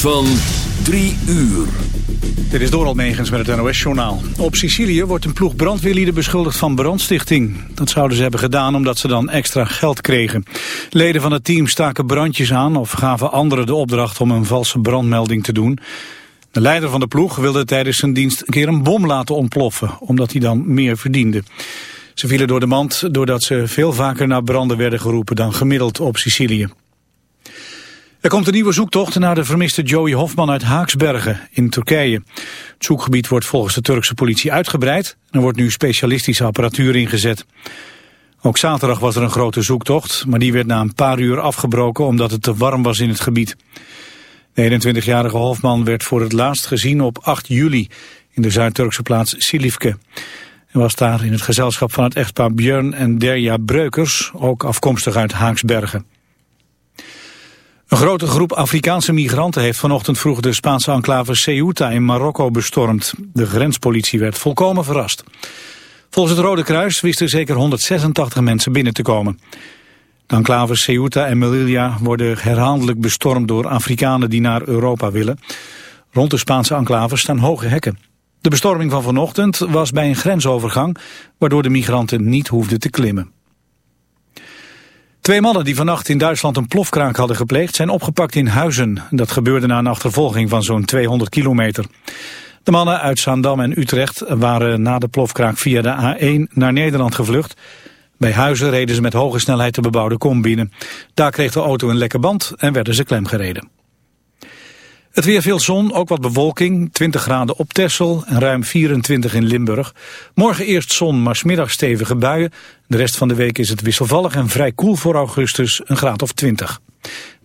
van 3 uur. Dit is Doral Megens met het NOS-journaal. Op Sicilië wordt een ploeg brandweerlieden beschuldigd van brandstichting. Dat zouden ze hebben gedaan omdat ze dan extra geld kregen. Leden van het team staken brandjes aan of gaven anderen de opdracht om een valse brandmelding te doen. De leider van de ploeg wilde tijdens zijn dienst een keer een bom laten ontploffen, omdat hij dan meer verdiende. Ze vielen door de mand doordat ze veel vaker naar branden werden geroepen dan gemiddeld op Sicilië. Er komt een nieuwe zoektocht naar de vermiste Joey Hofman uit Haaksbergen in Turkije. Het zoekgebied wordt volgens de Turkse politie uitgebreid er wordt nu specialistische apparatuur ingezet. Ook zaterdag was er een grote zoektocht, maar die werd na een paar uur afgebroken omdat het te warm was in het gebied. De 21-jarige Hofman werd voor het laatst gezien op 8 juli in de Zuid-Turkse plaats Silifke. Hij was daar in het gezelschap van het echtpaar Björn en Derja Breukers, ook afkomstig uit Haaksbergen. Een grote groep Afrikaanse migranten heeft vanochtend vroeg de Spaanse enclave Ceuta in Marokko bestormd. De grenspolitie werd volkomen verrast. Volgens het Rode Kruis wisten zeker 186 mensen binnen te komen. De enclaves Ceuta en Melilla worden herhaaldelijk bestormd door Afrikanen die naar Europa willen. Rond de Spaanse enclaves staan hoge hekken. De bestorming van vanochtend was bij een grensovergang, waardoor de migranten niet hoefden te klimmen. Twee mannen die vannacht in Duitsland een plofkraak hadden gepleegd zijn opgepakt in Huizen. Dat gebeurde na een achtervolging van zo'n 200 kilometer. De mannen uit Zaandam en Utrecht waren na de plofkraak via de A1 naar Nederland gevlucht. Bij Huizen reden ze met hoge snelheid de bebouwde kom binnen. Daar kreeg de auto een lekke band en werden ze klemgereden. Het weer veel zon, ook wat bewolking, 20 graden op Texel en ruim 24 in Limburg. Morgen eerst zon, maar smiddag stevige buien. De rest van de week is het wisselvallig en vrij koel voor augustus, een graad of 20.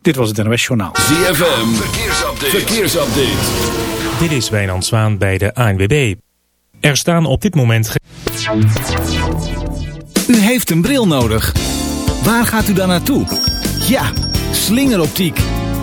Dit was het NOS Journaal. ZFM, verkeersupdate. verkeersupdate. Dit is Wijnand Zwaan bij de ANWB. Er staan op dit moment... U heeft een bril nodig. Waar gaat u dan naartoe? Ja, slingeroptiek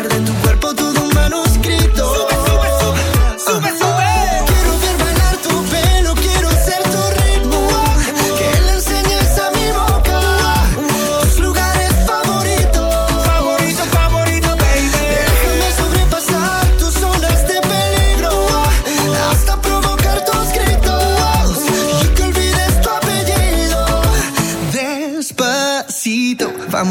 hacer de tu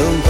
something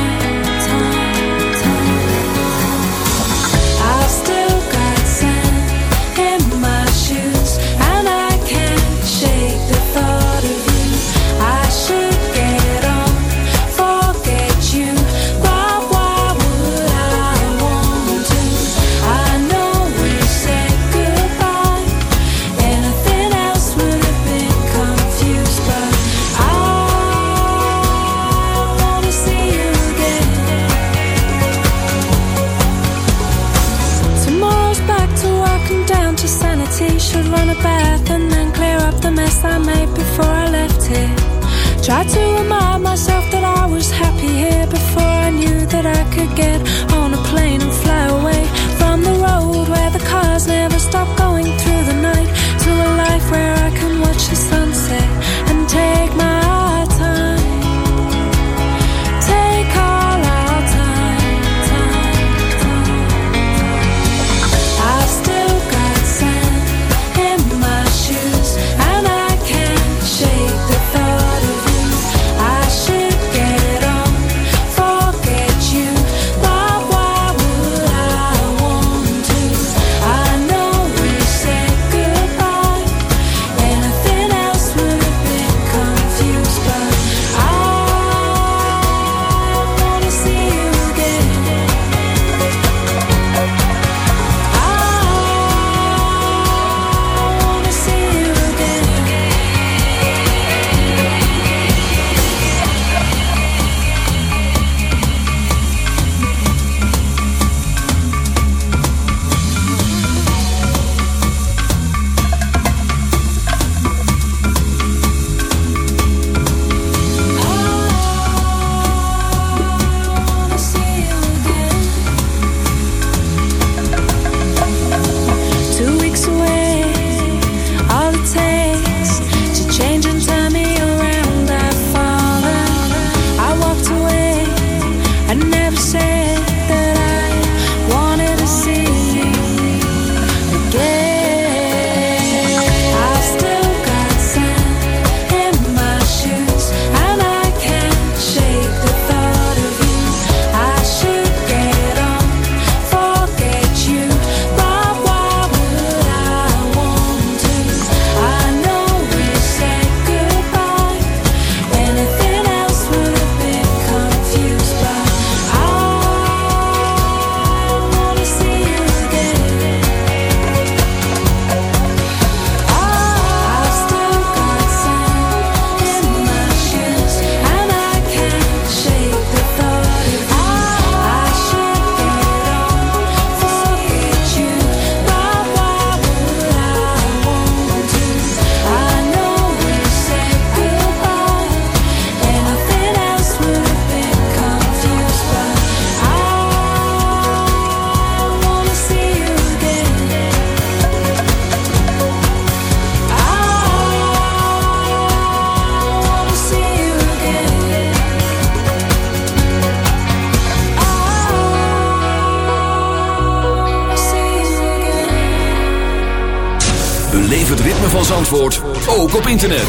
internet.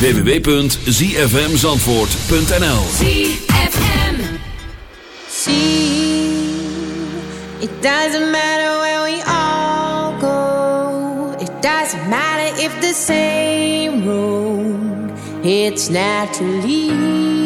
www.zfmzandvoort.nl ZFM See, it doesn't matter where we all go. It doesn't matter if the same road. It's naturally